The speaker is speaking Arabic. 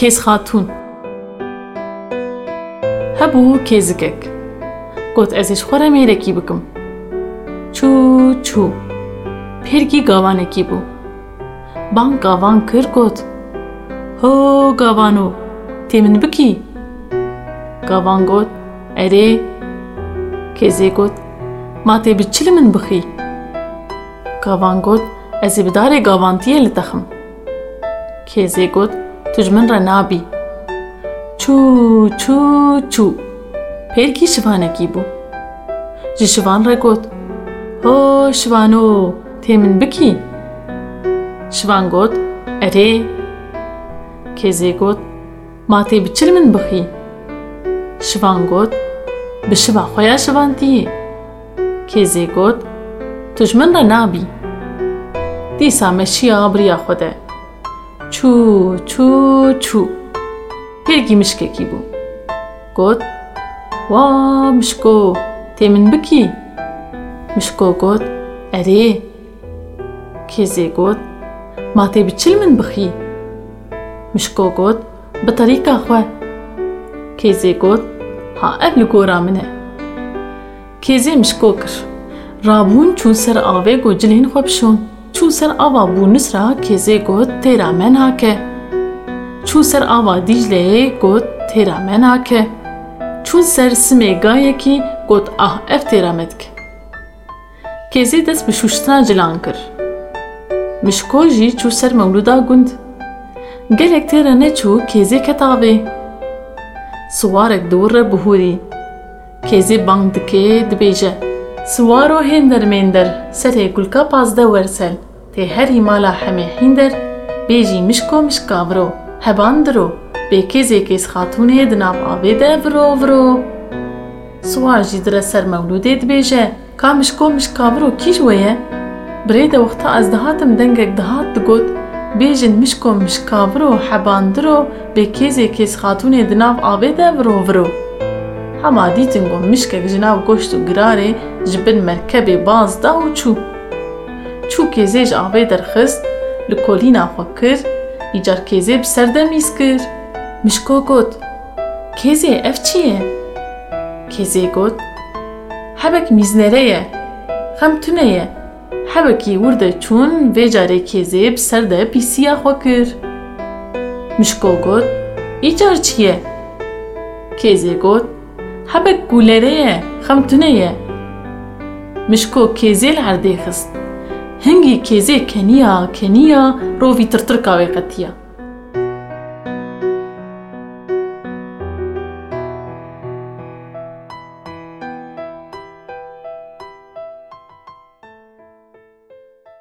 کێز خاتون. هەبوو کێزگێک گوت ئەزیش خۆرە مێرەکی بکەم چوو چوو پێرگی گاوانێکی بوو بانگ گاوان کرد گوت هۆ گاوانۆ تێ من بکی گاوان گوت ئەرێ ما تێ بچل من بخی گاوان گوت ئەزی بدارێ گاوانتیە لە تەخم کێزێ توش من رە نابی چوو چوو چوو پێرکی شوانێکی بوو ji şivan re got Ho şivano tê min bikî Şivan got erê Kêzê got Ma tê bi çil min bixî Şivan got Bi şiva xwe ya şivantiyê Kêzê got Tu ji min re nabî Dîsa meşiya biriya xwe de Çû çû çû Pêrgî mişkekî bû Got Wa mişko tê min bikî Mişko got erê Kêzê got Ma tê bi çil min bixî Mişko got bi terîka xwe Kêzê got Ha ev li gora min e ava bûnis ra kêzê got têra me nake Çû ser ava Dîcleyê got têra me nake Çûn ser simê gayekî got ah ev têra me dike Kêzê dest bi şûştina cilan kir Mişko jî çû ser mewlûda gund Gelek têre neçû kêzê ket avê Siwarek dûr re bihûrî Kêzê bang dike dibêje Siwaro hên dermênder serê gulka pazde wersel tê herî mala hemê hînder bêjî mişko mişka viro heban diro bê kêzê kêz xatûnê di nav avê de viro viro Siwar jî dire ser mewlûdê dibêje ka mişko mişka viro kî ji we ye Birê de wexta ez dihatim dengek dihat digot bêjin mişko mişka viro heban diro bê kêzê kêz xatûnê di nav avê de viro viro Hema dîtin got mişkek ji nav goşt û girarê ji bin merkebê baz da û çû çû kêzê ji avê derxist li kolîna xwe kir îcar kêzê bi ser de mîz kir mişko got حبك گولره یه خمتونه یه مشکو کیزه لعرده خست هنگی کیزه کنیا کنیا رو ویترتر قوی قطیه